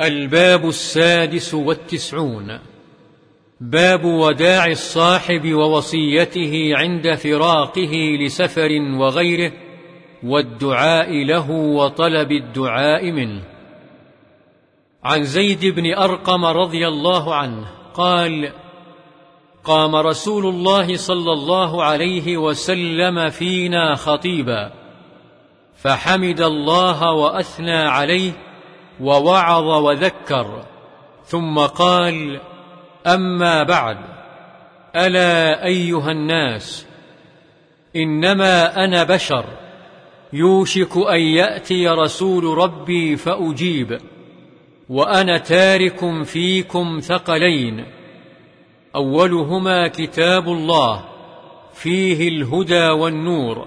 الباب السادس والتسعون. باب وداع الصاحب ووصيته عند فراقه لسفر وغيره والدعاء له وطلب الدعاء منه. عن زيد بن أرقم رضي الله عنه قال قام رسول الله صلى الله عليه وسلم فينا خطيبا فحمد الله وأثنى عليه ووعظ وذكر ثم قال أما بعد ألا أيها الناس إنما أنا بشر يوشك أن يأتي رسول ربي فأجيب وأنا تارك فيكم ثقلين. أولهما كتاب الله فيه الهدى والنور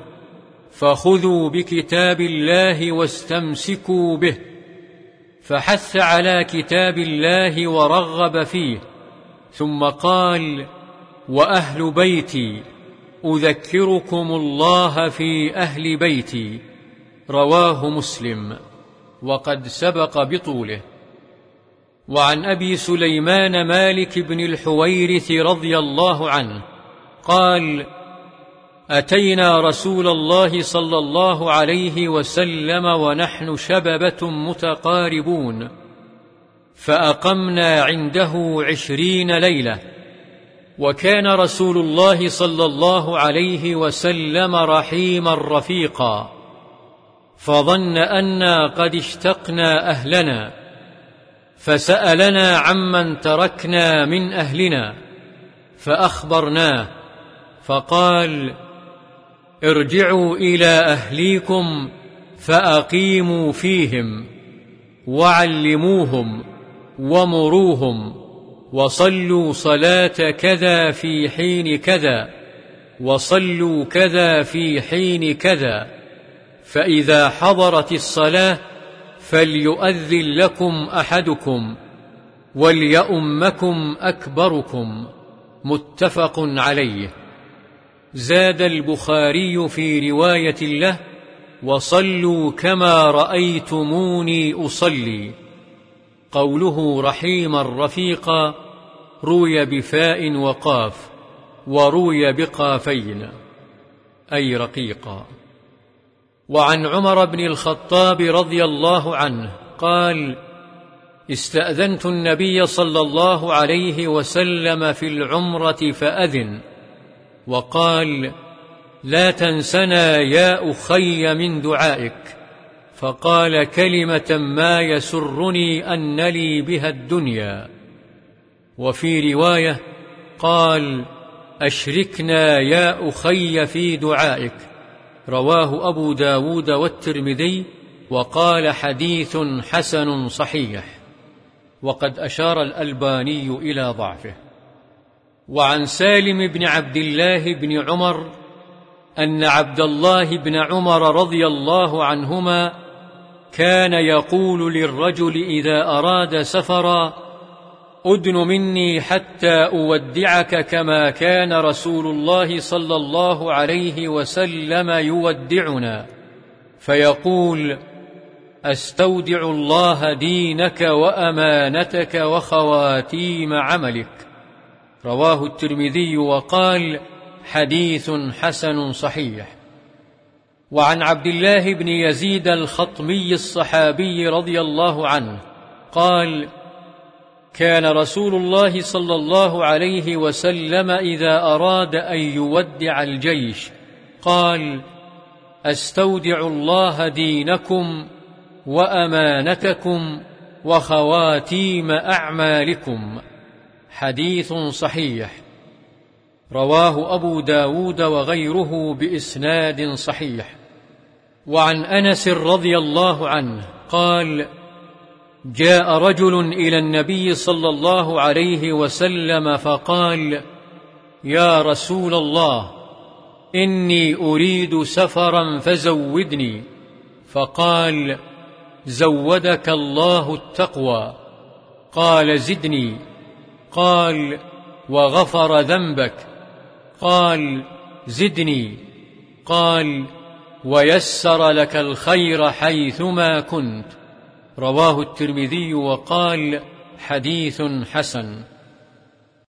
فخذوا بكتاب الله واستمسكوا به. فحث على كتاب الله ورغب فيه ثم قال وأهل بيتي أذكركم الله في أهل بيتي رواه مسلم وقد سبق بطوله. وعن أبي سليمان مالك بن الحويرث رضي الله عنه قال أتينا رسول الله صلى الله عليه وسلم ونحن شببة متقاربون فأقمنا عنده عشرين ليلة وكان رسول الله صلى الله عليه وسلم رحيما رفيقا فظن أنا قد اشتقنا أهلنا فسألنا عمن تركنا من أهلنا فأخبرناه فقال ارجعوا إلى أهليكم فأقيموا فيهم وعلموهم ومروهم وصلوا صلاة كذا في حين كذا وصلوا كذا في حين كذا فإذا حضرت الصلاة فليؤذن لكم أحدكم وليؤمكم أكبركم متفق عليه. زاد البخاري في رواية له وصلوا كما رأيتموني أصلي. قوله رحيما رفيقا روي بفاء وقاف وروي بقافين أي رقيقا. وعن عمر بن الخطاب رضي الله عنه قال استأذنت النبي صلى الله عليه وسلم في العمرة فأذن وقال لا تنسنا يا أخي من دعائك. فقال كلمة ما يسرني أن لي بها الدنيا. وفي رواية قال أشركنا يا أخي في دعائك. رواه أبو داود والترمذي وقال حديث حسن صحيح. وقد أشار الألباني إلى ضعفه. وعن سالم بن عبد الله بن عمر أن عبد الله بن عمر رضي الله عنهما كان يقول للرجل إذا أراد سفرا أدن مني حتى أودعك كما كان رسول الله صلى الله عليه وسلم يودعنا. فيقول أستودع الله دينك وأمانتك وخواتيم عملك. رواه الترمذي وقال حديث حسن صحيح. وعن عبد الله بن يزيد الخطمي الصحابي رضي الله عنه قال كان رسول الله صلى الله عليه وسلم إذا أراد أن يودع الجيش قال أستودع الله دينكم وأمانتكم وخواتيم أعمالكم. حديث صحيح. رواه أبو داود وغيره بإسناد صحيح. وعن أنس رضي الله عنه قال جاء رجل إلى النبي صلى الله عليه وسلم فقال يا رسول الله إني أريد سفرا فزودني. فقال زودك الله التقوى. قال زدني. قال وغفر ذنبك. قال زدني. قال ويسر لك الخير حيثما كنت. رواه الترمذي وقال حديث حسن.